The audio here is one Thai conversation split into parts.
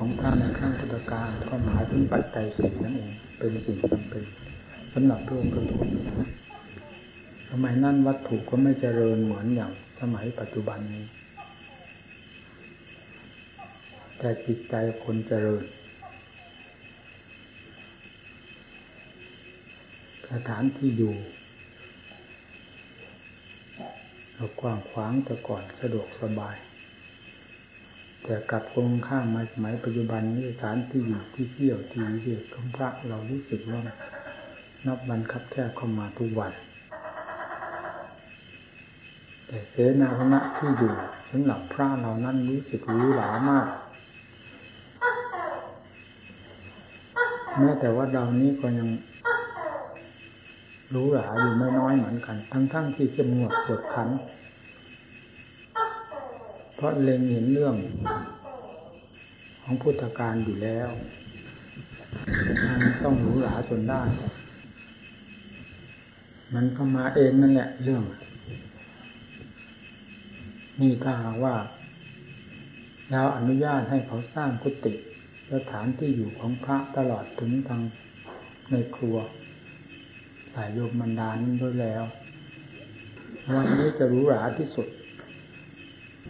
ของพระในขั้งพุทธการก็หมายถึงปัจจัยสิ่นั่นเอง เป็นสิ่งจำเป็นสำหรับโลกทุกคนสมัยนั้นวัตถุก็ไม่เจริญเหมือนอย่างสมัยปัจจุบันนี้ แต่จิตใจคนเจริญ สถานที่อยู่เรากว้างขวางแต่ก่อนสะดวกสบาย แต่กลับคงข้างมาสมัยปัจจุบันนี้สถานที่อยู่ที่เที่ยวที่เรียกของพระเรารู้สึกว่านับวันครับแค่เข้ามาทุกวัน แต่เสนาสนะที่อยู่สำหรับพระเรานั้นรู้สึกรู้หรามากแม้แต่ว่าเรานี้ก็ยังรู้หราอยู่ไม่น้อยเหมือนกัน ทั้งๆทที่เข้มงวดกดขัน เพราะเล็งเห็นเรื่อง ของพุทธการอยู่แล้วมันต้องรู้หราจนได้ มันก็มาเองนั่นแหละเรื่อง นี่ถ้าว่าเราอนุญาตให้เขาสร้างกุฏิสถานที่อยู่ของพระตลอดถึงทางในครัวสายโยมบรรดานั้ด้วยแล้ว วันนี้จะรู้หราที่สุด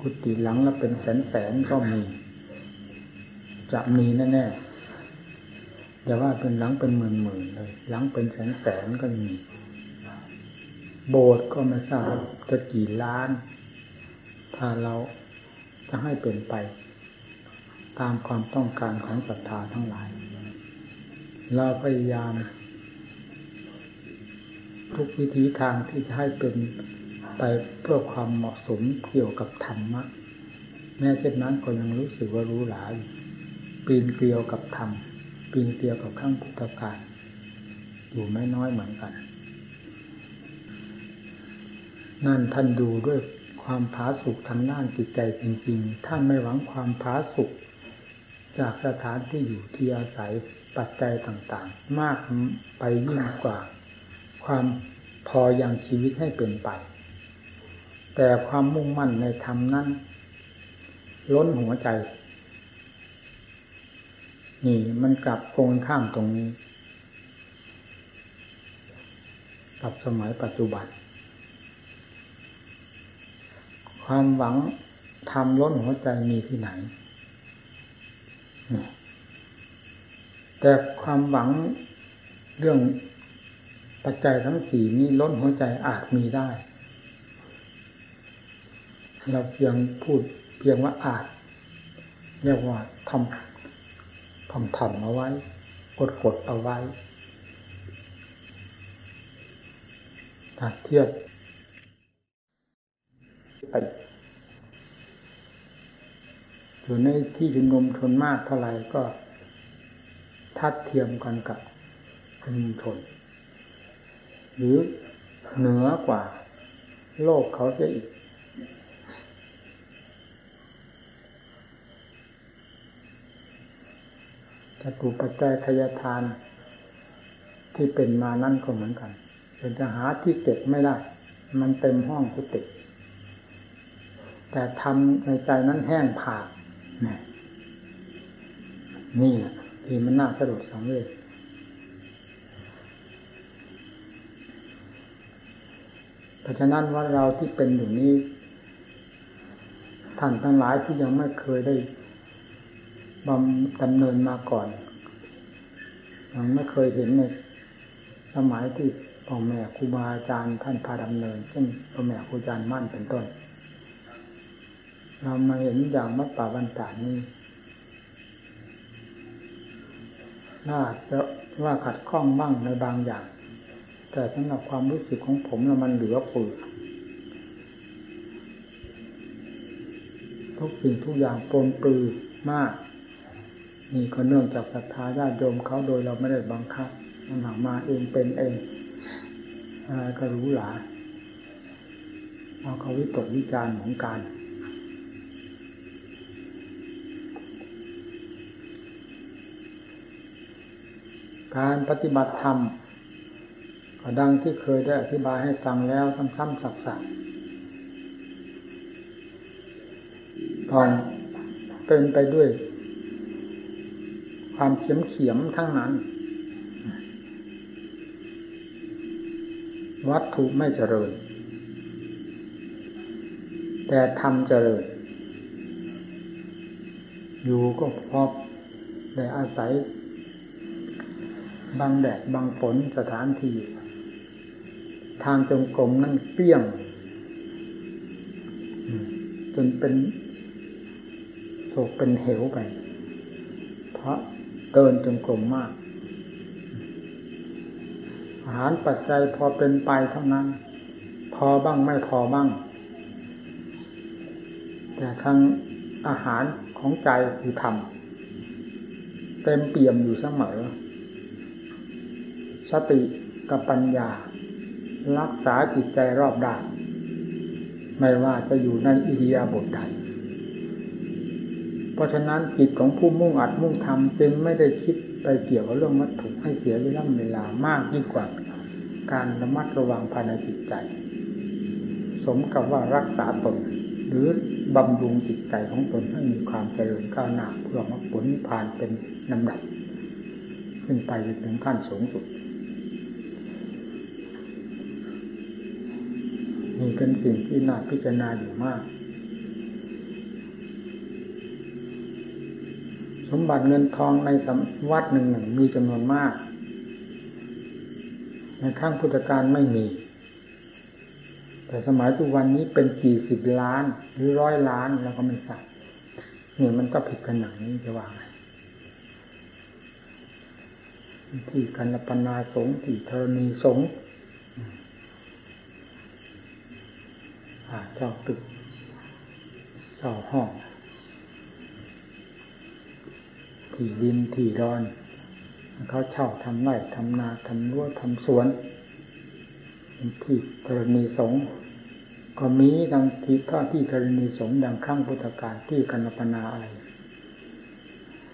กุฏิหลังละเป็นแสนแสนก็มี จะมีแน่ๆแต่ว่าเป็นหลังเป็นหมื่นหมื่นเลยหลังเป็นแสนแสนก็มี โบสถ์ก็ไม่ทราบจะกี่ล้าน ถ้าเราจะให้เป็นไป ตามความต้องการของศรัทธาทั้งหลาย เราพยายาม ทุกวิธีทางที่จะให้เป็นไปเพื่อความเหมาะ สมเกี่ยวกับธรรมะ แม้เช่นนั้นก็ยังรู้สึกว่ารู้หลายปีนเกลียวกับธรรมปีนเกลียวกับข้างพุทธการอยู่ไม่น้อยเหมือนกัน นั่นท่านดูด้วยความผาสุกทางด้านจิตใจจริงๆ ท่านไม่หวังความผาสุกจากสถานที่อยู่ที่อาศัยปัจจัยต่างๆ มากไปยิ่งกว่า ความพออย่างชีวิตให้เป็นไป แต่ความมุ่งมั่นในธรรมนั้น ล้นหัวใจ นี่มันกลับโกงข้ามตรงนี้กับสมัยปัจจุบัน ความหวังทำล้นหัวใจมีที่ไหน แต่ความหวังเรื่องปัจจัยทั้งสี่นี้ล้นหัวใจอาจมีได้ เราเพียงพูดเพียงว่าอาจเรียกว่าทำทำทำเอาไว้กดกดเอาไว้ถ้าเทียบไปอยู่ในที่ชุมนุมชนมากเท่าไหร่ก็ทัดเทียมกันกับชุมชน หรือเหนือกว่าโลกเขาเสียอีก จะถูกปัจจัยทยทาน ที่เป็นมานั่นก็เหมือนกันเป็นจะหาที่เก็บไม่ได้ มันเต็มห้องกุฏิแต่ทำในใจนั้นแห้งผากนี่แหละที่มันน่าสะดุดสังเวชราะฉะนั้นว่าเราที่เป็นอยู่นี้ท่านทั้งหลายที่ยังไม่เคยได้ บำดำเนินมาก่อน ยังไม่เคยเห็นในสมัยที่พ่อแม่ครูบาอาจารย์ท่านพาดำเนินเช่นพ่อแม่ครูอาจารย์มั่นเป็นต้น เรามาเห็นอย่างมัดป่าบันตานี้น่าจะว่าขัดข้องบ้างในบางอย่าง แต่สำหรับความรู้สึกของผมแล้วมันเหลือเฟือทุกสิ่งทุกอย่างปนปือมาก นี่ก็เนื่องจากศรัทธาญาติโยมเขาโดยเราไม่ได้บังคับมันหามาเองเป็นเองอะไรก็รู้หลาเอาเขาวิตกวิจารณ์ของการการปฏิบัติธรรมดังที่เคยได้อธิบายให้ฟังแล้วซ้ำๆสักๆต้องเป็นไปด้วย ความเขียมเขียมทั้งนั้น วัตถุไม่เจริญ แต่ธรรมเจริญ อยู่ก็พอได้อาศัยบางแดดบางฝนสถานที่ ทางจงกรมนั่นเปี้ยง จนเป็นโศกเป็นเหวไป เพราะ เดินจงกรมมาก อาหารปัจจัยพอเป็นไปเท่านั้น พอบ้างไม่พอบ้าง แต่ทางอาหารของใจคือธรรมเต็มเปี่ยมอยู่เสมอ สติกับปัญญา รักษาจิตใจรอบด้านไม่ว่าจะอยู่ในอิริยาบถใด เพราะฉะนั้นจิตของผู้มุ่งอัดมุ่งทำจึงไม่ได้คิดไปเกี่ยวกับเรื่องวัตถุให้เสียเวลาเวลามากยิ่งกว่า การระมัดระวังภายในจิตใจ สมกับว่ารักษาตน หรือบำรุงจิตใจของตนให้มีความเจริญก้าวหน้าเพื่อมรรคผลนิพพานเป็นลำดับขึ้นไปถึงขั้นสูงสุดนี่เป็นสิ่งที่น่าพิจารณาอยู่มาก สมบัติเงินทองในวัดหนึ่งหนึ่งมีจำนวนมาก ในข้างพุทธการไม่มี แต่สมัยทุกวันนี้เป็นกี่สิบล้าน หรือร้อยล้านแล้วก็ไม่ทราบนี่มันก็ผิดกันหนังนี้จะว่าไงที่กันปนาสงที่ธรณีสงเจ้าตึกเจ้าห้อง ที่ดินที่ดอน เขาเช่าทำไร่ทำนาทำรั้วทำสวนที่ธรณีสงก็มีดังที่ท่าที่ธรณีสงดังข้างพุทธการที่กันปนาอะไร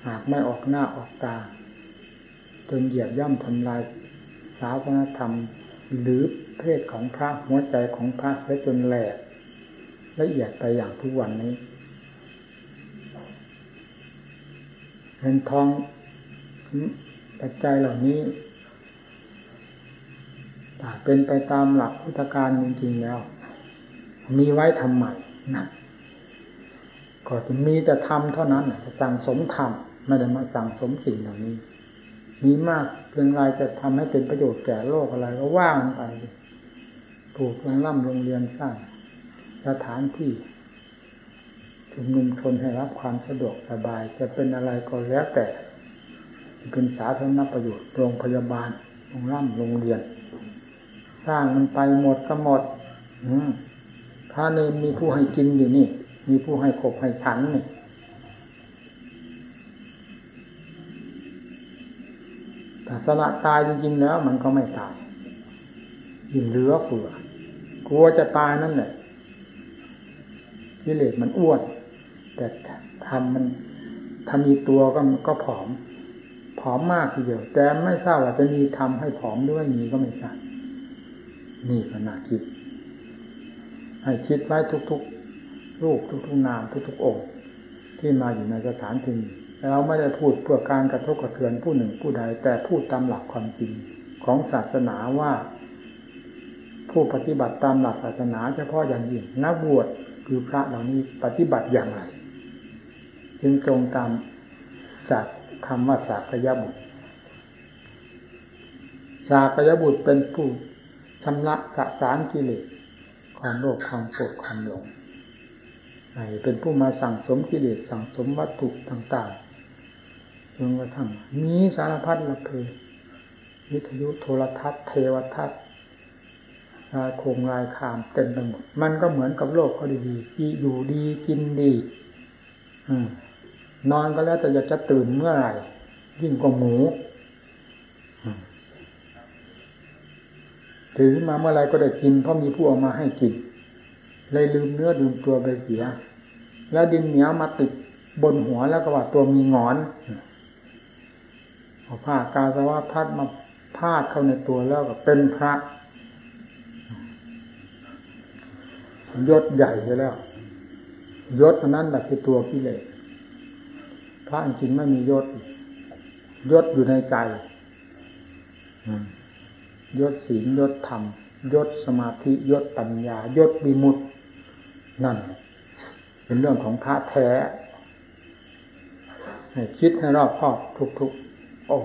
หากไม่ออกหน้าออกตาจนเหยียบย่ำทำลายศาสนธรรม หรือเพศของพระหัวใจของพระเสียจนแหลกละเอียดไปอย่างทุกวันนี้ เงินทองปัจจัยเหล่านี้ถ้าเป็นไปตามหลักพุทธการจริงๆแล้ว มีไว้ทำใหม่นะก็จะมีแต่ทำเท่านั้นจะสั่งสมธรรมไม่ได้มาสั่งสมสิ่งเหล่านี้ มีมากเพียงไรจะทำให้เป็นประโยชน์แก่โลกอะไรก็ว่างไปปลูกโรงร่ำโรงเรียนสร้างสถานที่ ชุมนุมชนให้รับความสะดวกสบาย จะเป็นอะไรก็แล้วแต่ เป็นสาธารณประโยชน์โรงพยาบาลโรงร่ำโรงเรียน สร้างมันไปหมดก็หมดอืถ้าเนมีผู้ให้กินอยู่นี่ มีผู้ให้ขบให้ฉันนี่แต่สละตายจริงๆแล้วมันก็ไม่ตายยินเหลือเฟือกลัวจะตายนั่นแหละกิเลสมันอ้วน แต่ทำมันทำมีตัวก็ก็ผอม ผอมมากทีเดียว แต่ไม่ทราบว่าจะมีทำให้ผอมหรือไม่มีก็ไม่ทราบนี่ก็น่าคิด ให้คิดไว้ทุกๆ รูปทุกๆนามทุกๆองค์ ที่มาอยู่ในสถานที่เราไม่ได้พูดเพื่อการกระทบกระเทือนผู้หนึ่งผู้ใด แต่พูดตามหลักความจริงของศาสนาว่า ผู้ปฏิบัติตามหลักศาสนาเฉพาะอย่างยิ่งนักบวชคือพระเหล่านี้ปฏิบัติอย่างไร จึงตรงตามศาสตร์คำว่าสากยบุตรสากยบุตรเป็นผู้ชำระสะสารกิเลสความโลภความโกรธความหลงเป็นผู้มาสั่งสมกิเลสสั่งสมวัตถุต่างๆจนกระทั่งมีสารพัดละเพวิทยุโทรทัศน์เทวทัศน์ลายโคงลายคามเต็มไปหมด มันก็เหมือนกับโลกเขาดีๆอยู่ดีกินดี อืม นอนก็แล้วแต่อยากจะตื่นเมื่อไหร่ ยิ่งกว่าหมูถือมาเมื่อไรก็ได้กินเพราะมีผู้เอามาให้กินเลยลืมเนื้อลืมตัวไปเสีย แล้วดินเหนียวมาติดบนหัวแล้วก็ว่าตัวมีงอนเอาผ้ากาสาวะพัดมาพาดเข้าในตัวแล้วก็เป็นพระยศใหญ่ไปแล้ว ยศนั้นแหละคือตัวกิเลส ระจริงไม่มียศยศอยู่ในใจยศศีลยศธรรมยศสมาธิยศปัญญายศบิมุตนั่น เป็นเรื่องของพระแท้ให้คิดให้รอบคอบทุกๆอง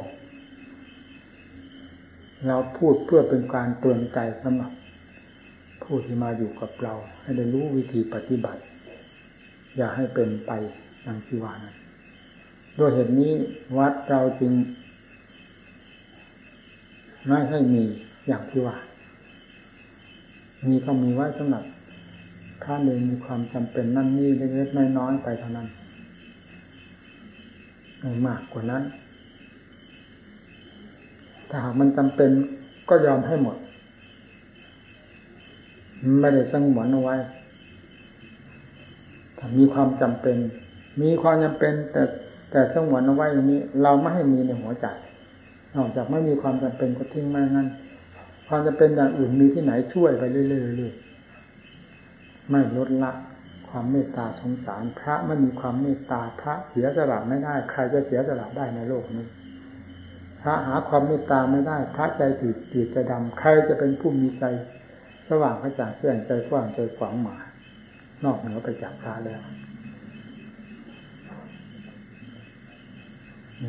เราพูดเพื่อเป็นการเตือนใจสำหรับผู้ที่มาอยู่กับเรา ให้ได้รู้วิธีปฏิบัติ อย่าให้เป็นไปอย่างที่ว่านั้น ด้วยเหตุนี้วัดเราจึงไม่ให้มีอย่างที่ว่า มีก็มีไว้สำหรับถ้าเองมีความจำเป็นนั่นนี่เล็กๆน้อยๆไปเท่านั้นไม่มากกว่านั้น ถ้าหากมันจำเป็นก็ยอมให้หมด ไม่ได้สงวนเอาไว้ถ้ามีความจำเป็น มีความจำเป็นแต่ แต่สงวนเอาไว้อย่างนี้ เราไม่ให้มีในหัวใจนอกจากไม่มีความจำเป็นก็ทิ้งไม่งั้น ความจำเป็นอย่างอื่นมีที่ไหนช่วยไปเรื่อยๆไม่ลดละความเมตตาสงสารพระไม่มีความเมตตาพระเสียสละไม่ได้ ใครจะเสียสละได้ในโลกนี้พระหาความเมตตาไม่ได้ พระใจจืดจืดใจดำใครจะเป็นผู้มีใจ สว่างกระจ่างแจ้งใจกว้างใจขวางหมานอกเหนือไปจากพระแล้ว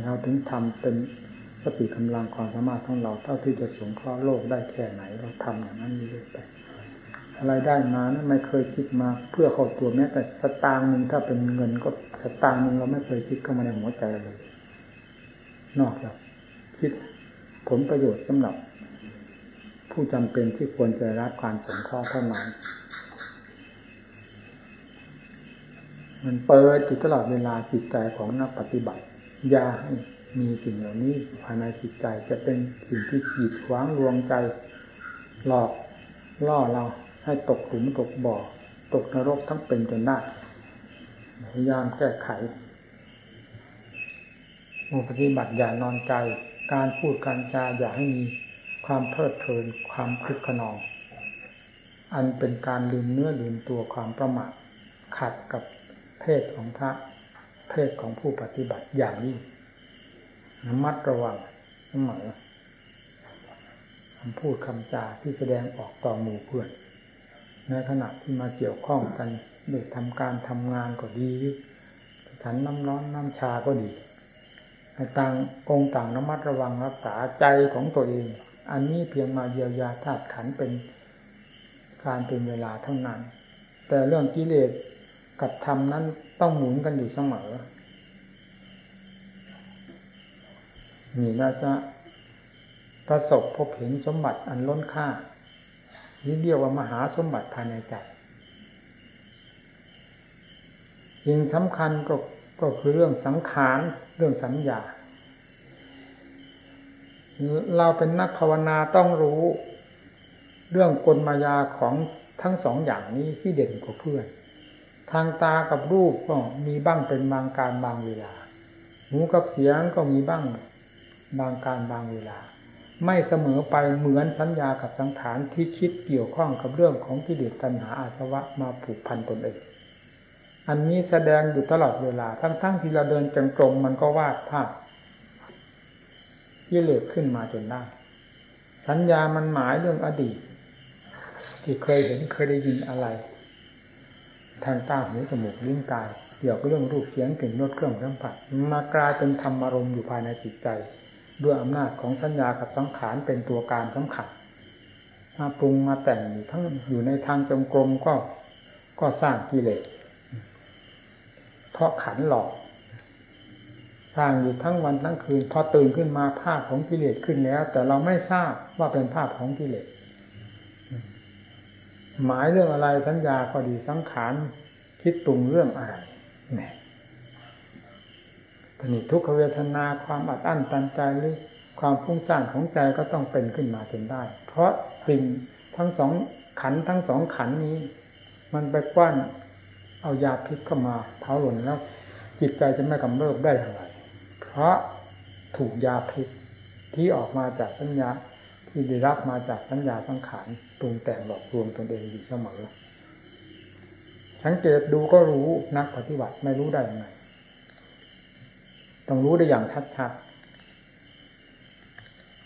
เราถึงทำเป็นสติกำลังความสามารถของเราเท่าที่จะสงเคราะห์โลกได้แค่ไหน เราทำอย่างนั้นเรื่อยไปอะไรได้มานะไม่เคยคิดมาเพื่อเข้าตัวแม้แต่สตางค์หนึ่งถ้าเป็นเงินก็สตางค์หนึ่งเราไม่เคยคิดเข้ามาในหัวใจเลยนอกจากคิดผลประโยชน์สำหรับ ผู้จำเป็นที่ควรจะรับการสงเคราะห์เท่านั้นมันเปิดจิตตลอดเวลาจิตใจของนักปฏิบัติ ยาให้มีสิ่งเหล่านี้ภายในจิตใจจะเป็นสิ่งที่ขีดขวางรวงใจ หลอกล่อเราให้ตกหลุมตกบ่อ ตกนรกทั้งเป็นจนได้พยายามแก้ไขมูปฏิบัติอย่านอนใจ การพูดการจาอย่าให้มีความเพลิดเพลินความคึกขนอง อันเป็นการลืมเนื้อลืมตัวความประมาทขัดกับเพศของพระ เพศของผู้ปฏิบัติอย่างนี้ระมัดระวังเสมอคำพูดคำจาที่แสดงออกต่อหมู่เพื่อนในขณะที่มาเกี่ยวข้องกันโดยทำการทำงานก็ดีฉันน้ำร้อนน้ำชาก็ดีต่างองค์ต่างระมัดระวังรักษาใจของตัวเอง อันนี้เพียงมาเยียวยาธาตุขันเป็นการเป็นเวลาเท่านั้น แต่เรื่องกิเลสกับธรรมนั้น ต้องหมุนกันอยู่เสมอนี่เราจะประสบพบเห็นสมบัติอันล้นค่านี่เรียกว่ามหาสมบัติภายในใจสิ่งสำคัญก็ก็คือเรื่องสังขารเรื่องสัญญา เราเป็นนักภาวนาต้องรู้ เรื่องกลมายาของทั้งสองอย่างนี้ที่เด่นกว่าเพื่อน ทางตากับรูปก็มีบ้างเป็นบางการบางเวลา หูกับเสียงก็มีบ้างบางการบางเวลา ไม่เสมอไปเหมือนสัญญากับสังขารที่คิดเกี่ยวข้องกับเรื่องของกิเลสตัณหาอาสวะมาผูกพันตนเอง อันนี้แสดงอยู่ตลอดเวลา ทั้งๆทที่เราเดินจังกรมมันก็วาดภาพกิเลสขึ้นมาจนได้ สัญญามันหมายเรื่องอดีต ที่เคยเห็นเคยได้ยินอะไร ทางตาหูจมูกลิ้นกายเกี่ยวกับเรื่องรูปเสียงกลิ่นรสเครื่องสัมผัสมากลายเป็นธรรมารมณ์อยู่ภายในจิตใจ ด้วยอำนาจของสัญญากับสังขารเป็นตัวการสำคัญมาปรุงมาแต่งทั้งอยู่ในทางจงกรมก็ก็สร้างกิเลสเพราะขันหลอกสร้างอยู่ทั้งวันทั้งคืน พอตื่นขึ้นมาภาพของกิเลสขึ้นแล้ว แต่เราไม่ทราบว่าเป็นภาพของกิเลส หมายเรื่องอะไรสัญญาก็ดีสังขารคิดตรุงเรื่องอะไรเนี่ยตนิทุกขเวทนาความอัดอั้นตันใจหรือความฟุ้งซ่านของใจก็ต้องเป็นขึ้นมาจนได้ เพราะสิ่งทั้งสองขันทั้งสองขันนี้ มันไปกว้านเอายาพิษเข้ามาเผาหล่นแล้ว จิตใจจะไม่กำเริบได้อย่างไร เพราะถูกยาพิษที่ออกมาจากสัญญาที่ได้รับมาจากสัญญาสังขาร ปรุงแต่งหลอกลวงตนเองอยู่เสมอ สังเกตดูก็รู้นักปฏิบัติไม่รู้ได้ยังไง ต้องรู้ได้อย่างชัด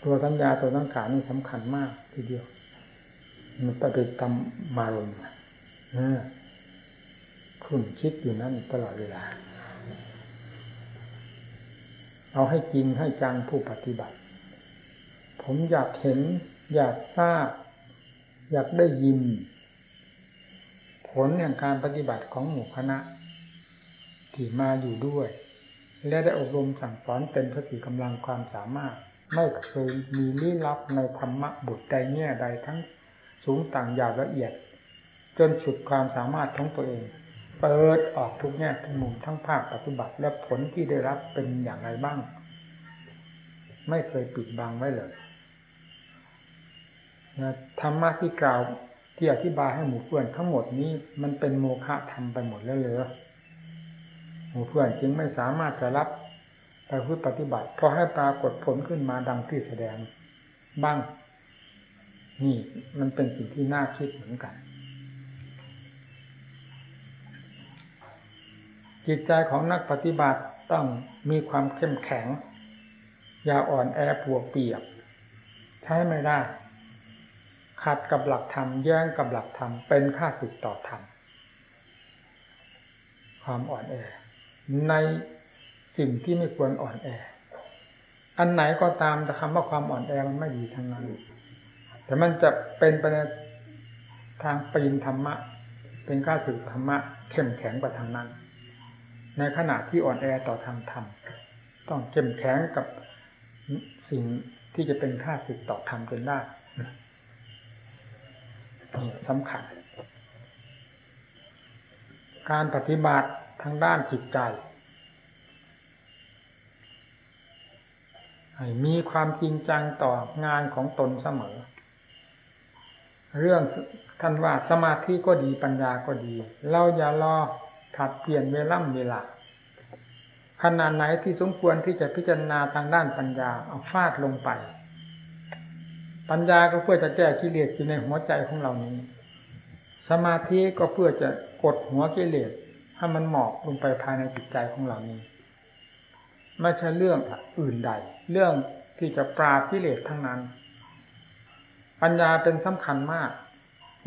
ตัวสัญญาตัวสังขารนี่สำคัญมากทีเดียว มันปฏิกรรมมารมคุณคิดอยู่นั่นตลอดเวลา เอาให้จริงให้จังผู้ปฏิบัติ ผมอยากเห็นอยากทราบ อยากได้ยิน ผลแห่งการปฏิบัติของหมู่คณะที่มาอยู่ด้วย และได้อบรมสั่งสอนเป็นพติกำลังความสามารถ ไม่เคยมีลี้ลับในธรรมะบทใดแง่ใดทั้งสูงต่างยาวละเอียด จนสุดความสามารถของตัวเองเปิดออกทุกแง่ทุกมุมทั้งภาคปฏิบัติและผลที่ได้รับเป็นอย่างไรบ้าง ไม่เคยปิดบังไว้เลย ธรรมะที่กล่าวที่อธิบายให้หมู่เพื่อนทั้งหมดนี้มันเป็นโมฆะทำไปหมดแล้วเลยหมู่เพื่อนจึงไม่สามารถจะรับไปพูดปฏิบัติพอให้ปรากฏผลขึ้นมาดังที่แสดงบ้าง นี่มันเป็นสิ่งที่น่าคิดเหมือนกัน จิตใจของนักปฏิบัติต้องมีความเข้มแข็ง อย่าอ่อนแอปวกเปียก ใช้ไม่ได้ ขัดกับหลักธรรมแย้งกับหลักธรรมเป็นค่าสึกต่อธรรมความอ่อนแอ ในสิ่งที่ไม่ควรอ่อนแอ อันไหนก็ตามแต่คำว่าความอ่อนแอมันไม่ดีทั้งนั้นแต่มันจะเป็นไปในทางปีนธรรมะ เป็นก้าสึกธรรมะเข้มแข็งกว่าทางนั้น ในขณะที่อ่อนแอต่อทางธรรมต้องเข้มแข็งกับสิ่งที่จะเป็นค่าสึกต่อธรรมจนได้ สำคัญ การปฏิบัติทางด้านจิตใจ มีความจริงจังต่องานของตนเสมอ เรื่องท่านว่าสมาธิก็ดีปัญญาก็ดี เราอย่ารอถัดเปลี่ยนเวล่ำเวลาขนาดไหนที่สมควรที่จะพิจารณาทางด้านปัญญาเอาฟาดลงไป ปัญญาก็เพื่อจะแก้กิเลสที่ในหัวใจของเรานี้ สมาธิก็เพื่อจะกดหัวกิเลสให้มันหมอกลงไปภายในจิตใจของเรานี้ ไม่ใช่เรื่องอื่นใด เรื่องที่จะปราบกิเลสทั้งนั้น ปัญญาเป็นสำคัญมาก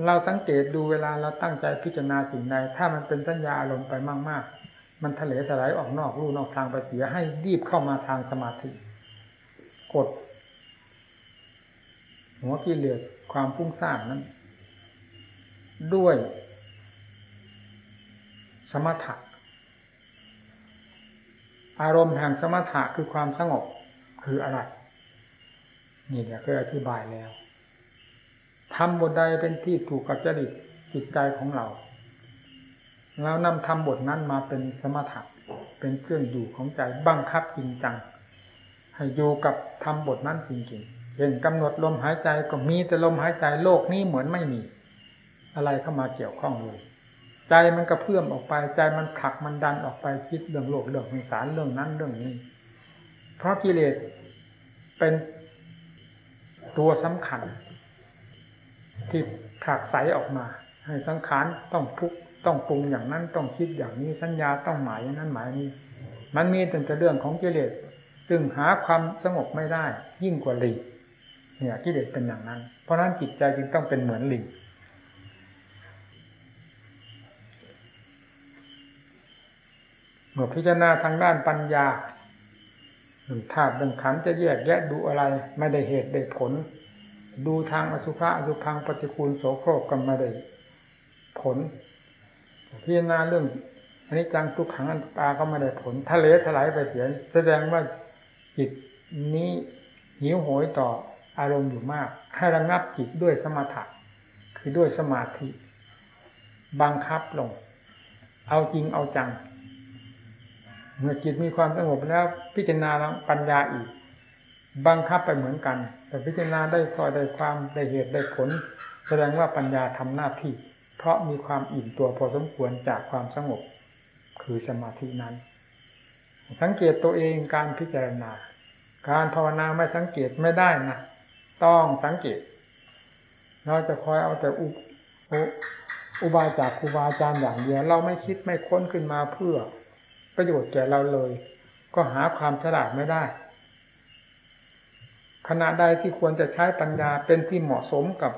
เราสังเกตดูเวลาเราตั้งใจพิจารณาสิ่งใด ถ้ามันเป็นสัญญาอารมณ์ไปมาก ๆ มันทะเลถลายออกนอกรูนอกทางไปเสียให้รีบเข้ามาทางสมาธิ กด หัวกิเลสความฟุ้งซ่านนั้น ด้วย สมถะอารมณ์แห่งสมถะคือความสงบคืออะไร นี่เนี่ยเคยอธิบายแล้วทำบทใดเป็นที่ถูกกับจริตจิตใจของเราเรานำทำบทนั้นมาเป็นสมถะเป็นเครื่องอยู่ของใจบังคับจริงจังให้อยู่กับทำบทนั้นจริงๆ เห็นกำหนดลมหายใจก็มีแต่ลมหายใจโลกนี้เหมือนไม่มี อะไรเข้ามาเกี่ยวข้องเลยใจมันกระเพื่อมออกไปใจมันผลักมันดันออกไปคิดเรื่องโลกเรื่องสงสารเรื่องนั้นเรื่องนี้ เพราะกิเลสเป็นตัวสำคัญ ที่ผลักใสออกมา ให้สังขารต้องพุกต้องปรุงอย่างนั้นต้องคิดอย่างนี้สัญญาต้องหมายอย่างนั้นหมายนี้ มันมีแต่เรื่องของกิเลสซึ่งหาความสงบไม่ได้ ยิ่งกว่าหลิง เนี่ยกิเลสเป็นอย่างนั้น เพราะนั้นจิตใจจึงต้องเป็นเหมือนลิงมื่อพิจารณาทางด้านปัญญาหนึ่งธาตุหนึ่งขันจะแยกแยะดูอะไร ไม่ได้เหตุได้ผล ดูทางอสุภะอสุพังปฏิคูลโสโครกก็ไม่ได้ผลพิจารณาเรื่องอันนี้จังทุกขังอันตาก็ไม่ได้ผลทะเลถลายไปเสียแสดงว่าจิตนี้หิวโหยต่อ อารมณ์อยู่มาก ให้ระงับจิตด้วยสมถะคือด้วยสมาธิ บังคับลง เอาจริงเอาจัง เมื่อจิตมีความสงบแล้วพิจารณาปัญญาอีก บังคับไปเหมือนกัน แต่พิจารณาได้พอได้ความได้เหตุได้ผล แสดงว่าปัญญาทำหน้าที่ เพราะมีความอิ่มตัวพอสมควรจากความสงบ คือสมาธินั้น สังเกตตัวเองการพิจารณา การภาวนาไม่สังเกตไม่ได้นะ ต้องสังเกต เราจะคอยเอาแต่อุอุบายจากครูบาอาจารย์อย่างเดียว เราไม่คิดไม่ค้นขึ้นมาเพื่อ ประโยชน์แก่เราเลย ก็หาความฉลาดไม่ได้ ขณะใดที่ควรจะใช้ปัญญาเป็นที่เหมาะสมกับ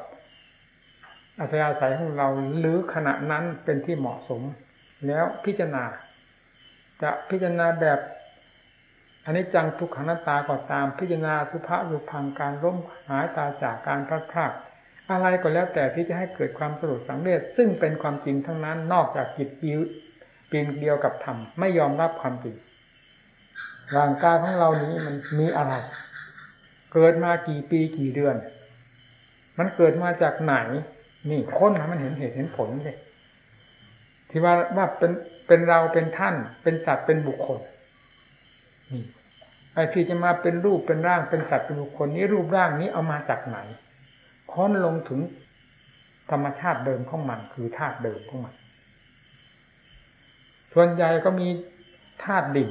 อัธยาศัยของเราหรือขณะนั้นเป็นที่เหมาะสม แล้วพิจารณา จะพิจารณาแบบ อันนี้จังทุกขังนัตตาก็ตามพิจารณาสุภาพยุพังการล้มหายตาจากการพลาดพลาดอะไรก็แล้วแต่ที่จะให้เกิดความสรุปสังเวชซึ่งเป็นความจริงทั้งนั้นนอกจากจิตปีปีนเดียวกับธรรมไม่ยอมรับความจริงร่างกายของเรานี้มันมีอะไร เกิดมากี่ปีกี่เดือน มันเกิดมาจากไหน นี่ค้นมันเห็นเหตุเห็นผลเลยที่ว่าว่าเป็นเป็นเราเป็นท่าน เป็นสัตว์เป็นบุคคล ไอ้ที่จะมาเป็นรูปเป็นร่างเป็นสัตว์เป็นบุคคลนี้รูปร่างนี้เอามาจากไหนค้นลงถึงธรรมชาติเดิมของมัน คือธาตุเดิมของมัน ส่วนใหญ่ก็มีธาตุดิ่ง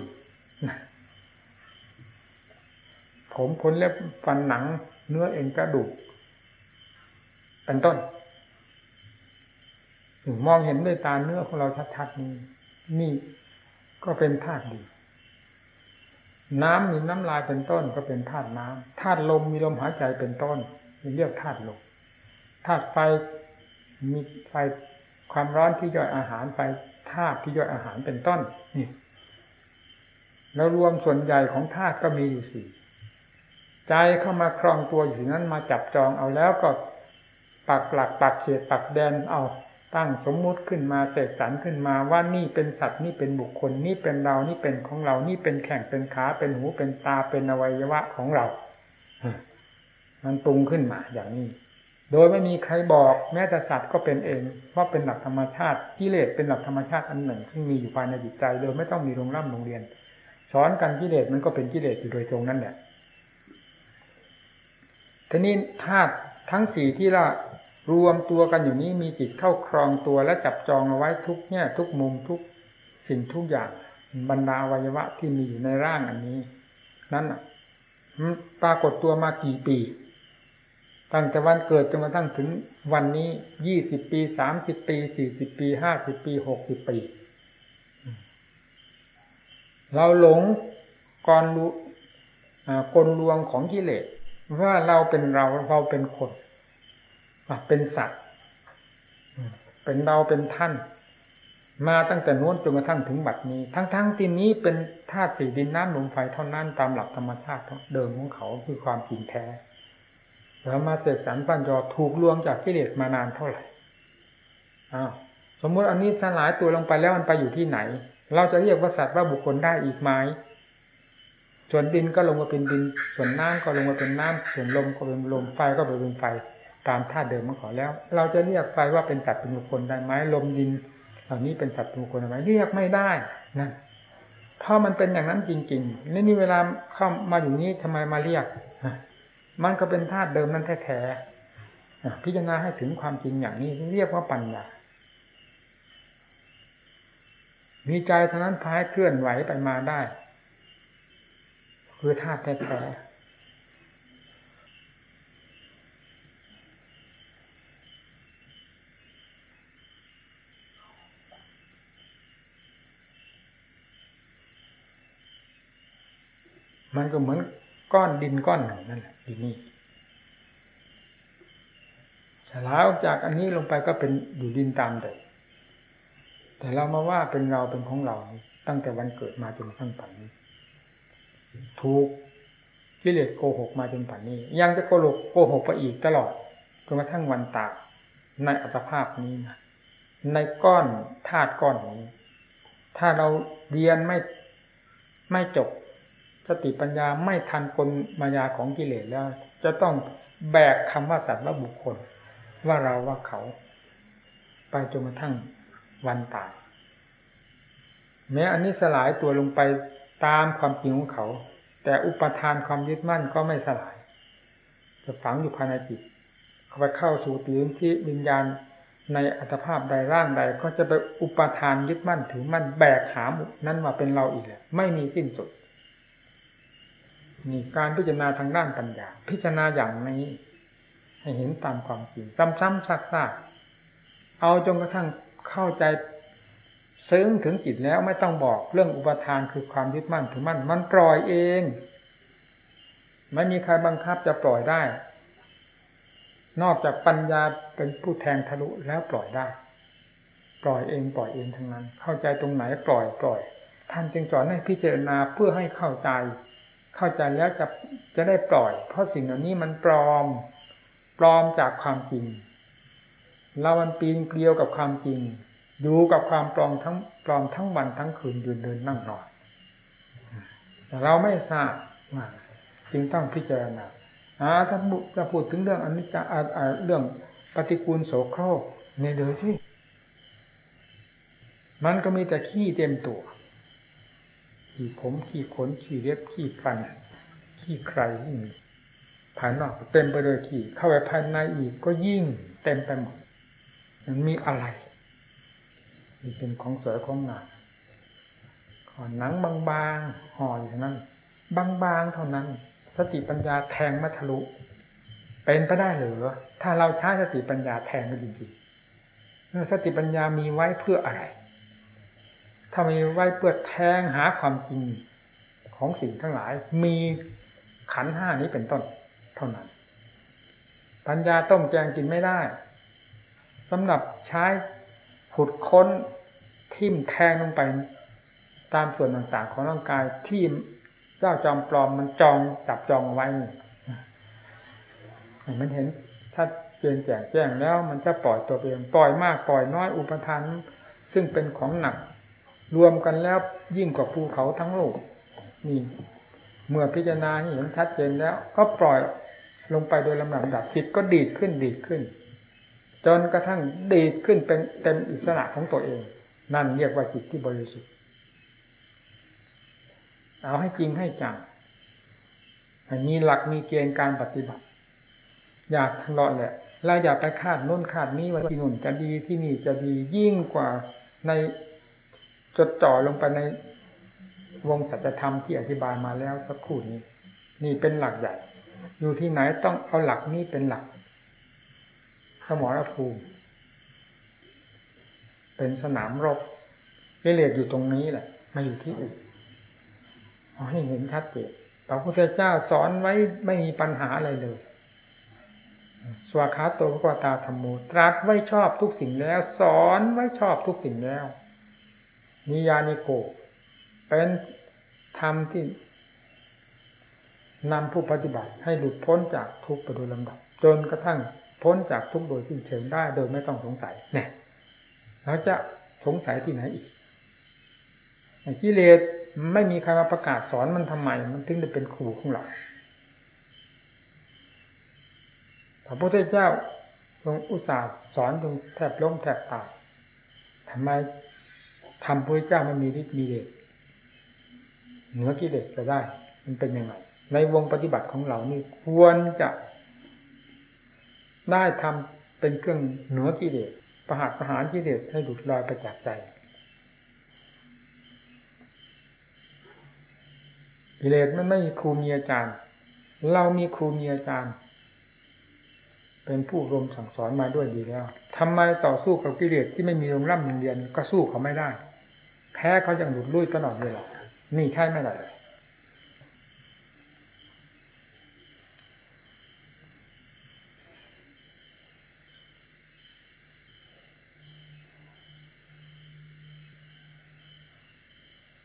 ผมขนเล็บฟันหนัง เนื้อเอ็นกระดูก เป็นต้นมองเห็นด้วยตาเนื้อของเราชัดๆนี่นี่ก็เป็นธาตุดิน น้ำมีน้ำลายเป็นต้นก็เป็นธาตุน้ำธาตุลมมีลมหายใจเป็นต้นมีเรียกธาตุลมธาตุไฟมีไฟความร้อนที่ย่อยอาหารไฟธาตุที่ย่อยอาหารเป็นต้นนี่แล้วรวมส่วนใหญ่ของธาตุก็มีอยู่สี่ใจเข้ามาครองตัวอยู่นั้นมาจับจองเอาแล้วก็ปักหลักปักเขตปักแดนเอา ตั้งสมมุติขึ้นมาเสกสรรขึ้นมาว่านี่เป็นสัตว์นี่เป็นบุคคลนี่เป็นเรานี่เป็นของเรานี่เป็นแข่งเป็นขาเป็นหูเป็นตาเป็นอวัยวะของเรา มันปรุงขึ้นมาอย่างนี้ โดยไม่มีใครบอกแม้แต่สัตว์ก็เป็นเองเพราะเป็นหลักธรรมชาติกิเลสเป็นหลักธรรมชาติอันหนึ่งที่มีอยู่ภายในจิตใจ โดยไม่ต้องมีโรงร่ำโรงเรียนสอนกันกิเลสมันก็เป็นกิเลสอยู่โดยตรงนั้นแหละทีนี้ธาตุทั้งสี่ที่ละ รวมตัวกันอยู่นี้มีจิตเข้าครองตัวและจับจองเอาไว้ทุกแง่ทุกมุมทุกสิ่งทุกอย่างบรรดาวัยวะที่มีอยู่ในร่างอันนี้ นั่นปรากฏตัวมากี่ปี ตั้งแต่วันเกิดจนกระทั่งถึงวันนี้ยี่สิบปีสามสิบปีสี่สิบปีห้าสิบปีหกสิบปี เราหลงกรลุกลลวงของกิเลสว่าเราเป็นเราเราเป็นคน เป็นสัตว์ เป็นเราเป็นท่าน มาตั้งแต่นู้นจนกระทั่งถึงบัดนี้ ทั้งๆทที่นี้เป็นธาตุสี่ดินน้ำลมไฟเท่านั้นตามหลักธรรมชาติเดิมของเขาคือความจริงแท้แล้วมาเสกสรรปัญญอถูกลวงจากกิเลสมานานเท่าไหร่อ้าวสมมติอันนี้สลายตัวลงไปแล้วมันไปอยู่ที่ไหน เราจะเรียกว่าสัตว์ว่าบุคคลได้อีกไหมส่วนดินก็ลงมาเป็นดิน ส่วนน้ำก็ลงมาเป็นน้ำส่วนลมก็เป็นลมไฟก็เป็นไฟ ตามธาตุเดิมมาขอแล้ว เราจะเรียกไฟว่าเป็นสัตว์เป็นบุคคลได้ไหมลมดินเหล่านี้เป็นสัตว์เป็นบุคคลได้ไหมเรียกไม่ได้นะเพราะมันเป็นอย่างนั้นจริงๆนี่นี่เวลาเข้ามาอยู่นี้ทำไมมาเรียกมันก็เป็นธาตุเดิมนั่นแท้ๆพิจารณาให้ถึงความจริงอย่างนี้เรียกว่าปัญญามีใจเท่านั้นพายเคลื่อนไหวไปมาได้ คือธาตุแท้ มันก็เหมือนก้อนดินก้อนหนึ่งนั่นแหละที่นี่ฉลาออกจากอันนี้ลงไปก็เป็นอยู่ดินตามเดิมแต่เรามาว่าเป็นเราเป็นของเราตั้งแต่วันเกิดมาจนทั้งปัจจุบันถูกกิเลสโกหกมาจนป่านนี้ ยังจะโกหกโกหกไปอีกตลอดจนกระทั่งวันตายในอัตภาพนี้นะในก้อนธาตุก้อนนี้ ถ้าเราเรียนไม่ไม่จบ สติปัญญาไม่ทันกลมายาของกิเลสแล้ว จะต้องแบกคำว่าสัตว์ว่าบุคคล ว่าเราว่าเขา ไปจนกระทั่งวันตายแม้อันนี้สลายตัวลงไปตามความจริงของเขา แต่อุปทานความยึดมั่นก็ไม่สลาย จะฝังอยู่ภายในจิตเขาไปเข้าสู่ตีนที่วิญญาณในอัตภาพใดร่างใดก็จะไปอุปทานยึดมั่นถือมั่นแบกหามนั้นมาเป็นเราอีกแหละไม่มีสิ้นสุด นี่การพิจารณาทางด้านปัญญา พิจารณาอย่างนี้ ให้เห็นตามความจริง ซ้ำๆซักๆเอาจนกระทั่งเข้าใจซึ้งถึงจิตแล้วไม่ต้องบอกเรื่องอุปทานคือความยึดมั่นถือมั่นมันปล่อยเอง ไม่มีใครบังคับจะปล่อยได้ นอกจากปัญญาเป็นผู้แทงทะลุแล้วปล่อยได้ ปล่อยเองปล่อยเองทั้งนั้น เข้าใจตรงไหนปล่อยปล่อย ท่านจึงสอนให้พิจารณาเพื่อให้เข้าใจ เข้าใจแล้วจะจะได้ปล่อย เพราะสิ่งเหล่านี้มันปลอม ปลอมจากความจริง เรามันปีนเกลียวกับความจริง ดูกับความปลอมทั้งปลอมทั้งวันทั้งคืนยืนเดินนั่งนอนแต่เราไม่ทราบจึงต้องพิจารณาอาถ้าจะพูดถึงเรื่องอนนี้จะเรื่องปฏิกูลโสโครกในเดือที่มันก็มีแต่ขี้เต็มตัว ขี้ผมขี้ขนขี้เล็บขี้ฟันขี้ใครที่มีภายนอกเต็มไปด้วยขี้เข้าไปภายในอีกก็ยิ่งเต็มไปหมดมันมีอะไรนี่เป็นของสวยของงามขอหนังบางๆห่ออยู่นั้นบางๆเท่านั้น สติปัญญาแทงมัทะลุ เป็นไปได้หรือถ้าเราใช้สติปัญญาแทงก็จริงๆสติปัญญามีไว้เพื่ออะไร ถ้ามีไว้เพื่อแทงหาความจริงของสิ่งทั้งหลาย มีขันห้านี้เป็นต้น เท่านั้น ปัญญาต้มแกงกินไม่ได้สำหรับใช้ขุดค้นทิ่มแทงลงไปตามส่วนต่างๆของร่างกายที่เจ้าจอมปลอมมันจองจับจองไว้มันเห็นถ้าเจนแจงแจ้งแล้ว มันจะปล่อยตัวเองปล่อยมากปล่อยน้อยอุปทานซึ่งเป็นของหนัก รวมกันแล้วยิ่งกว่าภูเขาทั้งโลกนี่เมื่อพิจารณาเห็นชัดเจนแล้ว ก็ปล่อยลงไปโดยลำดับดับจิตก็ดีดขึ้นดีดขึ้น จนกระทั่งดีดขึ้นเป็นเต็มอิสระของตัวเอง นั่นเรียกว่าจิตที่บริสุทธิ์เอาให้จริงให้จังมีหลักมีเกณฑ์การปฏิบัติ อยากทะเลาะแหละเราอย่าไปคาดน้นคาดนี้ว่าที่นู่นจะดีที่นี่จะดียิ่งกว่าใน จดจ่อลงไปในวงสัจธรรมที่อธิบายมาแล้วสักครู่นี้ นี่เป็นหลักใหญ่ อยู่ที่ไหนต้องเอาหลักนี้เป็นหลัก สมรภูมิ เป็นสนามรบกิเลสอยู่ตรงนี้แหละมาอยู่ที่อื่นเอาให้เห็นชัดเจนพระพุทธเจ้าสอนไว้ไม่มีปัญหาอะไรเลย สวาขาโตพระกตาธรรมโมตรัสไว้ชอบทุกสิ่งแล้ว สอนไว้ชอบทุกสิ่งแล้ว นิยานิโก เป็นธรรมที่นำผู้ปฏิบัติให้หลุดพ้นจากทุกข์ไปโดยลำดับ จนกระทั่งพ้นจากทุกโดยสิ้นเชิงได้โดยไม่ต้องสงสัยเนี่ยเราจะสงสัยที่ไหนอีกกิเลสไม่มีใครมาประกาศสอนมันทำไม มันถึงจะเป็นครูของเราพระพุทธเจ้าทรงอุตส่าห์สอนจนแทบล้มแทบตายทำไม ทำพระเจ้ามันมีฤทธิ์มีเดชเหนือกิเลสจะได้ มันเป็นยังไง ในวงปฏิบัติของเรานี่ควรจะได้ทำเป็นเครื่องเหนือกิเลสประหารประหารกิเลสให้หลุดลอยไปจากใจกิเลสมันไม่มีครูมีอาจารย์ เรามีครูมีอาจารย์ เป็นผู้รวมสั่งสอนมาด้วยดีแล้วทำไมต่อสู้กับกิเลสที่ไม่มีโรงร่ำโรงเรียนก็สู้เขาไม่ได้ แพ้เขาอย่างหลุดลุ่ยตลอดเวลานี่ใช่ไหมล่ะ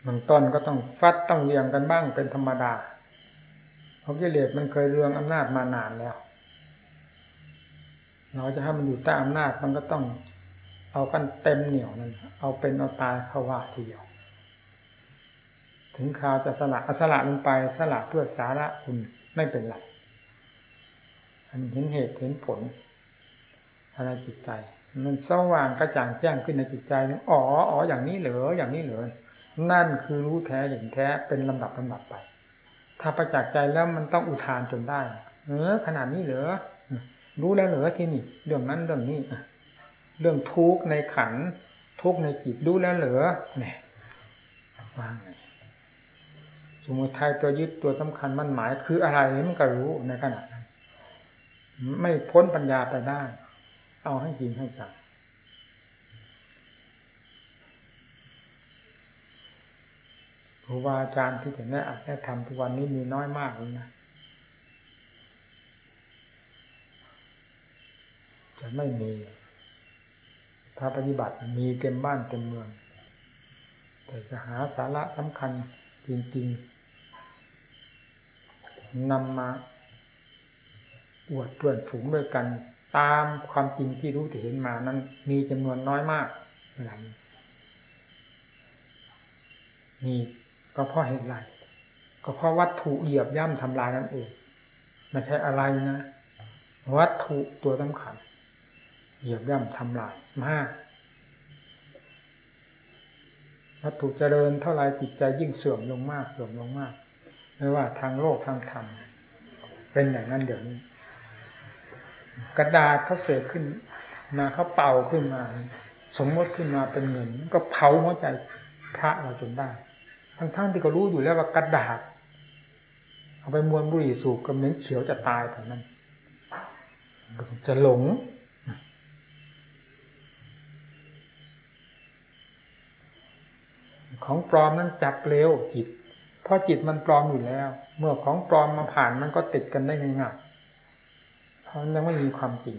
มันต้นก็ต้องฟัดต้องเรียงกันบ้างเป็นธรรมดา เพราะกิเลสมันเคยเรืองอำนาจมานานแล้ว เราจะให้มันอยู่ใต้อำนาจมันก็ต้อง เอากันเต็มเหนียวนั่นเอาเป็นเอาตายเข้าว่าทีเดียว ถึงคราวจะสละสละลงไปสละเพื่อสาระคุณไม่เป็นไรอันเห็นเหตุเห็นผลอะไรจิตใจ มันสว่างกระจ่างแจ้งขึ้นในจิตใจอ๋ออ๋ออย่างนี้เหรออย่างนี้เหรอนั่นคือรู้แท้เห็นแท้เป็นลำดับลำดับไป ถ้าประจักษ์ใจแล้วมันต้องอุทานจนได้ เออขนาดนี้เหรอรู้แล้วเหรอที่นี่เรื่องนั้นเรื่องนี้ เรื่องทุกข์ในขันทุกข์ในจิตดูแลเหลือเนี่ยว่างสมุทัยตัวยึดตัวสำคัญมันหมาย คืออะไรมันก็รู้ในขณะนั้น ไม่พ้นปัญญาไปได้ เอาให้จริงให้จังครูบาอาจารย์ที่จะแนะอัดแนะทำทุกวันนี้มีน้อยมากเลยนะจะไม่มี ถ้าปฏิบัติมีเต็มบ้านเต็มเมือง แต่จะหาสาระสำคัญจริงๆนำมาอวดเพื่อนฝูงด้วยกันตามความจริงที่รู้ที่เห็นมานั้น มีจำนวนน้อยมากเวลานี้มีก็เพราะเหตุไรก็เพราะวัตถุเหยียบย่ำทำลายนั่นเองไม่ใช่อะไรนะ วัตถุตัวสำคัญ เหยียบย่ำทำลายมากวัตถุเจริญเท่าไรจิตใจยิ่งเสื่อมลงมากเสื่อมลงมากไม่ว่าทางโลกทางธรรมเป็นอย่างนั้นเดี๋ยวนี้ กระดาษเขาเสกขึ้น มาเขาเป่าขึ้นมา สมมติขึ้นมาเป็นเงินก็เผาหัวใจพระเราจนได้ทั้งๆที่ก็รู้อยู่แล้วว่ากระดาษเอาไปมวนบุหรี่สูบก็เหม็นเขียวจะตายแต่นั้นจะหลง ของปลอมนั้นจับเร็วจิต เพราะจิตมันปลอมอยู่แล้ว เมื่อของปลอมมาผ่านมันก็ติดกันได้ง่ายๆเพราะยังไม่มีความจริง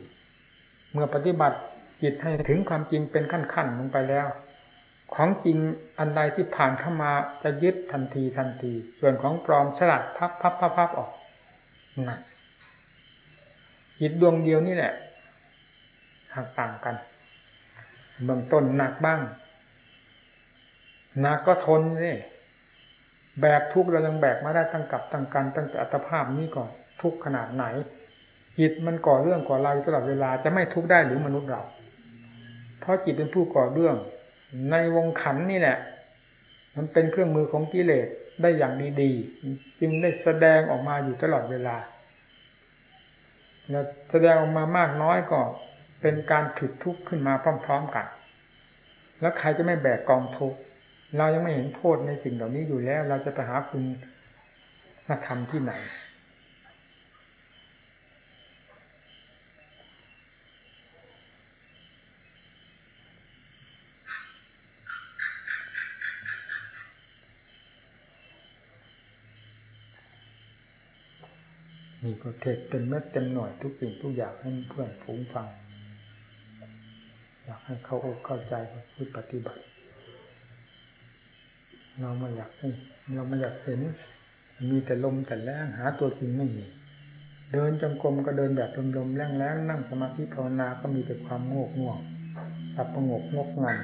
เมื่อปฏิบัติจิตให้ถึงความจริงเป็นขั้นๆลงไปแล้ว ของจริงอันใดที่ผ่านเข้ามาจะยึดทันทีทันที ส่วนของปลอมสลัดพับพับพับพับออกนะจิตดวงเดียวนี่แหละหากต่างกันเบื้องต้นหนักบ้าง หนักก็ทนนี่แบกทุกข์เรายังแบกมาได้ตั้งกับตั้งกันตั้งแต่อัตภาพนี้ก่อนทุกขนาดไหนจิตมันก่อเรื่องก่อราวตลอดเวลาจะไม่ทุกข์ได้หรือมนุษย์เรา เพราะจิตเป็นผู้ก่อเรื่อง ในวงขันนี่แหละ มันเป็นเครื่องมือของกิเลสได้อย่างดีๆจึงได้แสดงออกมาอยู่ตลอดเวลาแล้วแสดงออกมามากน้อยก็เป็นการผิดทุกข์ขึ้นมาพร้อม ๆกัน แล้วใครจะไม่แบกกองทุกข์ เรายังไม่เห็นโทษในสิ่งเหล่านี้อยู่แล้ว เราจะไปหาคุณธรรมที่ไหน มีก็เทศเป็นเม็ดเต็มหน่วยทุกสิ่งทุกอย่างให้เพื่อนผูงฟัง อยากให้เขาอกเข้าใจพูดปฏิบัติ เราไม่อยากเราไม่อยากเห็น มีแต่ลมแต่แรงหาตัวจริงไม่มีเดินจงกรมก็เดินแบบลมๆแรงๆนั่งสมาธิภาวนาก็มีแต่ความโงกง่วงสับประงกงกงัน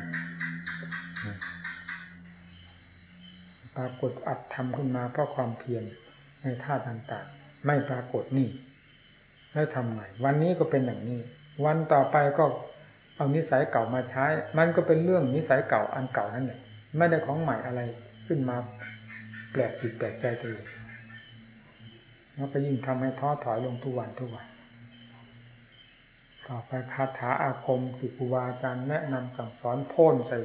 ปรากฏอัดทำขึ้นมาเพราะความเพียรในท่าต่างๆ ไม่ปรากฏนี่ แล้วทำไงวันนี้ก็เป็นอย่างนี้ วันต่อไปก็เอานิสัยเก่ามาใช้ มันก็เป็นเรื่องนิสัยเก่าอันเก่านั่นแหละ ไม่ได้ของใหม่อะไรขึ้นมาแปลกจิตแปลกใจตัวเองแล้วก็ยิ่งทำให้ท้อถอยลงทุกวันทุกวัน ต่อไปคาถาอาคมสิครูบาอาจารย์แนะนำสั่งสอนพ่นใส่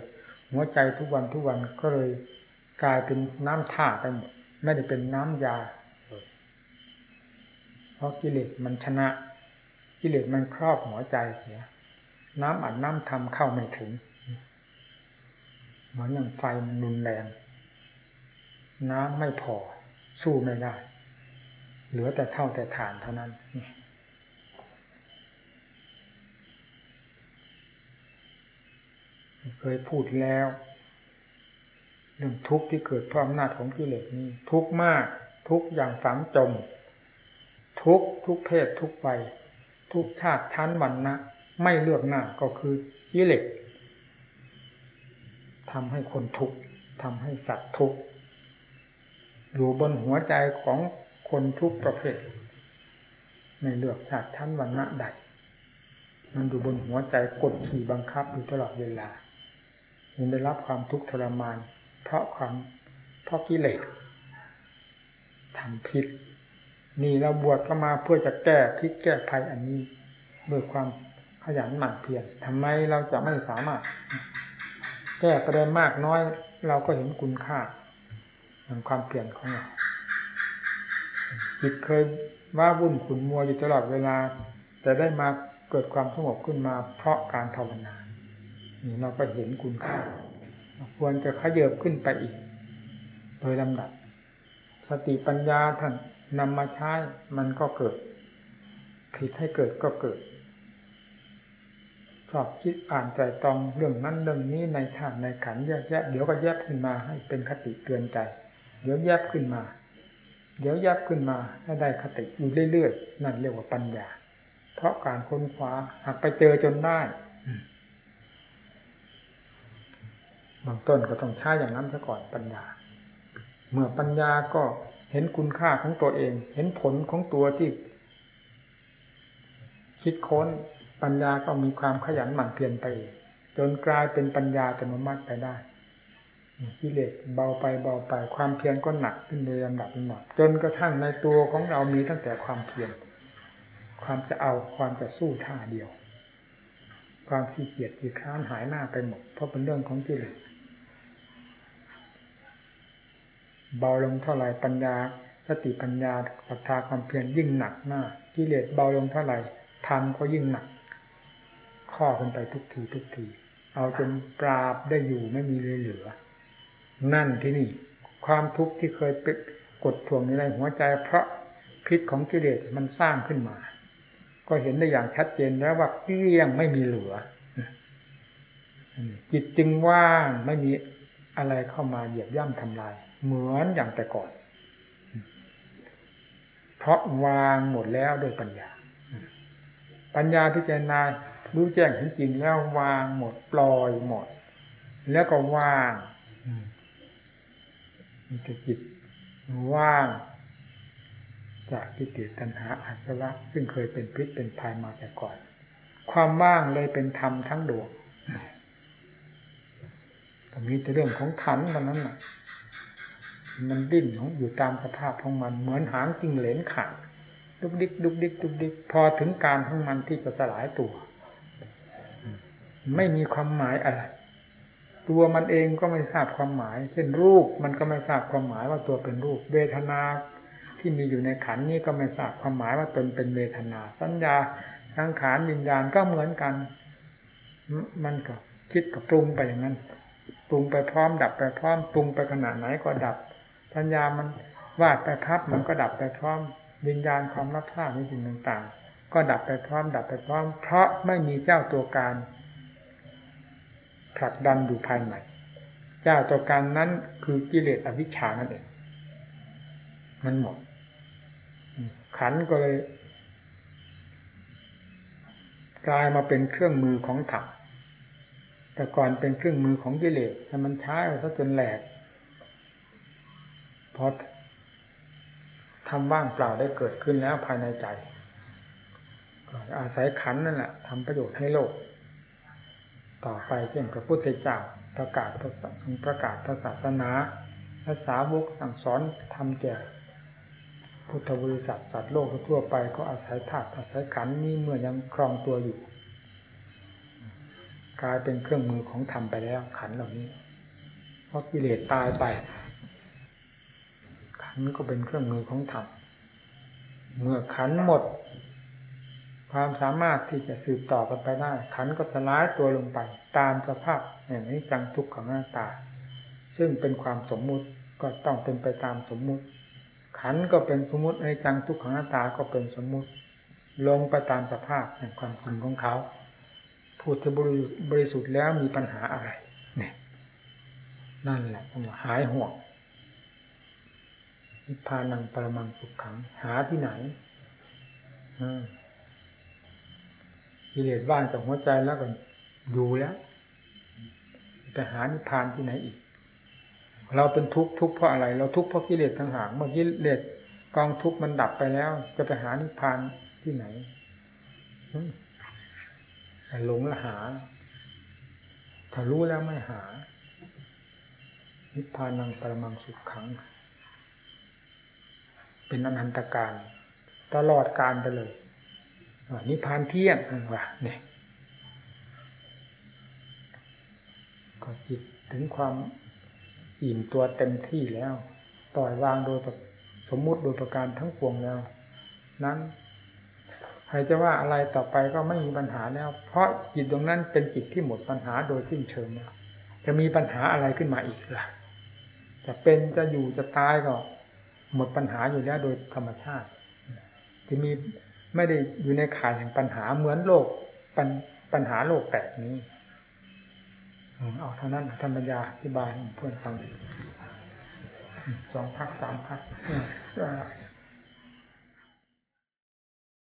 หัวใจทุกวันทุกวันก็เลยกลายเป็นน้ำท่าไปหมดไม่ได้เป็นน้ำยา เพราะกิเลสมันชนะ กิเลสมันครอบหัวใจเสีย น้ำอัดน้ำทำเข้าไม่ถึง เหมือนอย่างไฟมันรุนแรง น้ำไม่พอ สู้ไม่ได้ เหลือแต่เท่าแต่ฐานเท่านั้นเคยพูดแล้วเรื่องทุกข์ที่เกิดเพราะอำนาจของกิเลสนี้ ทุกข์มาก ทุกข์อย่างฝังจม ทุกทุกเพศทุกวัยทุกชาติชั้นวรรณะไม่เลือกหน้าก็คือกิเลส ทำให้คนทุกข์ทำให้สัตว์ทุกข์อยู่บนหัวใจของคนทุกประเภทไม่เลือกชาติชั้นวรรณะใด มันอยู่บนหัวใจกดขี่บังคับอยู่ตลอดเวลายังได้รับความทุกข์ทรมาน เพราะความเพราะกิเลสทำผิดนี่เราบวชเข้ามาเพื่อจะแก้พิษแก้ภัยอันนี้ด้วยความขยันหมั่นเพียรทำไมเราจะไม่สามารถ แก้ประเด็นมากน้อย เราก็เห็นคุณค่าของความเปลี่ยนของเราจิตเคยว่าวุ่นขุนมัวอยู่ตลอดเวลา แต่ได้มาเกิดความสงบขึ้นมาเพราะการภาวนานี่เราก็เห็นคุณค่า ควรจะขยับขึ้นไปอีก โดยลำดับ สติปัญญาท่านนำมาใช้มันก็เกิดผิดให้เกิดก็เกิด อบคิดอ่านใจตองเรื่องนั้นเรื่องนี้ในธาตุในขันแยกแยะเดี๋ยวก็แยกขึ้นมาให้เป็นคติเตือนใจ เดี๋ยวแยกขึ้นมา เดี๋ยวแยกขึ้นมาให้ได้คติอยู่เรื่อยๆนั่นเรียกว่าปัญญา เพราะการค้นคว้าหากไปเจอจนได้บางต้นก็ต้องใช้อย่างนั้นซะก่อนปัญญา เมื่อปัญญาก็เห็นคุณค่าของตัวเอง เห็นผลของตัวที่คิดค้น ปัญญาก็มีความขยันหมั่นเพียรไป จนกลายเป็นปัญญาอัตโนมัติไปได้กิเลสเบาไปเบาไปความเพียรก็หนักขึ้นในลำดับหนักจนกระทั่งในตัวของเรามีตั้งแต่ความเพียรความจะเอาความจะสู้ท่าเดียว ความขี้เกียจขี้ค้านหายหน้าไปหมด เพราะเป็นเรื่องของกิเลสเบาลงเท่าไหร่ปัญญาสติปัญญาศรัทธาความเพียรยิ่งหนักหน้ากิเลสเบาลงเท่าไหร่ธรรมก็ยิ่งหนัก ข้อขึ้นไปทุกทีทุกที เอาจนปราบได้อยู่ไม่มีเลยเหลือ นั่นที่นี่ ความทุกข์ที่เคยไปกดทวงในหัวใจ เพราะพิษของกิเลสมันสร้างขึ้นมา ก็เห็นได้อย่างชัดเจนแล้วว่าเกลี้ยงไม่มีเหลือจิตจึงว่างไม่มีอะไรเข้ามาเหยียบย่ำทำลาย เหมือนอย่างแต่ก่อน เพราะวางหมดแล้วด้วยปัญญา ปัญญาพิจารณา รู้แจ้งเห็นจริงแล้ววางหมดปล่อยหมด แล้วก็ว่างมันจะจิตว่าง จากกิเลสตัณหาอาสวะซึ่งเคยเป็นพิษเป็นภัยมาแต่ก่อน ความว่างเลยเป็นธรรมทั้งดวงมีแต่เรื่องของขันเท่านั้นแหละมันดิ้นของอยู่ตามสภาพของมันเหมือนหางจิงเหลนขาดดุกดิกดุกดิกดุกดิกพอถึงการของมันที่จะสลายตัว ไม่มีความหมายอะไร ตัวมันเองก็ไม่ทราบความหมาย เช่นรูปมันก็ไม่ทราบความหมายว่าตัวเป็นรูป เวทนาที่มีอยู่ในขันนี้ก็ไม่ทราบความหมายว่าตนเป็นเวทนา สัญญาทางขานวิญญาณก็เหมือนกัน มันก็คิดกับปรุงไปอย่างนั้นปรุงไปพร้อมดับไปพร้อมปรุงไปขนาดไหนก็ดับปัญญามันวาดไปพับมันก็ดับไปพร้อม วิญญาณความรับทราบในสิ่งต่างๆ ก็ดับไปพร้อมดับไปพร้อม เพราะไม่มีเจ้าตัวการ ผลักดันอยู่ภายในเจ้าตัวการนั้นคือกิเลสอวิชชานั่นเอง มันหมด ขันก็เลย กลายมาเป็นเครื่องมือของธรรมแต่ก่อนเป็นเครื่องมือของกิเลสแต่มันใช้ไปซะจนแหลกพอทำว่างเปล่าได้เกิดขึ้นแล้วภายในใจก็อาศัยขันนั่นแหละทำประโยชน์ให้โลก ต่อไปเช่นพระพุทธเจ้าประกาศประกาศพระศาสนาภาษาวกสั่งสอนทำแก่พุทธบริษัทสัตว์โลกทั่วไปก็อาศัยธาตุอาศัยขันนี้เมื่อยังครองตัวอยู่ กลายเป็นเครื่องมือของธรรมไปแล้วขันเหล่านี้ เพราะกิเลสตายไป ขันก็เป็นเครื่องมือของธรรมเมื่อขันหมด ความสามารถที่จะสืบต่อกันไปได้ ขันก็สลายตัวลงไป ตามสภาพแห่งนี้จังทุกขังหน้าตา ซึ่งเป็นความสมมุติก็ต้องเป็นไปตามสมมุติ ขันก็เป็นสมมุติในจังทุกขังหน้าตาก็เป็นสมมุติ ลงไปตามสภาพแห่งความจริงของเขาพูดที่บริสุทธิ์แล้วมีปัญหาอะไร เนี่ย นั่นแหละหายห่วงนิพพานังปรมังสุขขัง หาที่ไหน อืม กิเลสว่างจากหัวใจแล้วก็อยู่แล้วไปหานิพพานที่ไหนอีก เราเป็นทุกข์ทุกข์เพราะอะไร เราทุกข์เพราะกิเลสทั้งหากเมื่อกิเลสกองทุกข์มันดับไปแล้ว จะไปหานิพพานที่ไหนหลงละหา ถ้ารู้แล้วไม่หา นิพพานังปรมังสุขขัง เป็นอนันตการ ตลอดการไปเลย นิพพานเที่ยงว่ะเนี่ยก็จิตถึงความอิ่มตัวเต็มที่แล้ว ปล่อยวางโดยสมมุติโดยประการทั้งปวงแล้ว นั้นใครจะว่าอะไรต่อไปก็ไม่มีปัญหาแล้ว เพราะจิตตรงนั้นเป็นจิตที่หมดปัญหาโดยสิ้นเชิงแล้วจะมีปัญหาอะไรขึ้นมาอีกล่ะ จะเป็นจะอยู่จะตายก็หมดปัญหาอยู่แล้วโดยธรรมชาติที่มี ไม่ได้อยู่ในข่ายแห่งปัญหาเหมือนโลกปัญปัญหาโลกแตกนี้เอาเท่านั้นธรรมยาอธิบายเพื่อนฟังสองพักสามพัก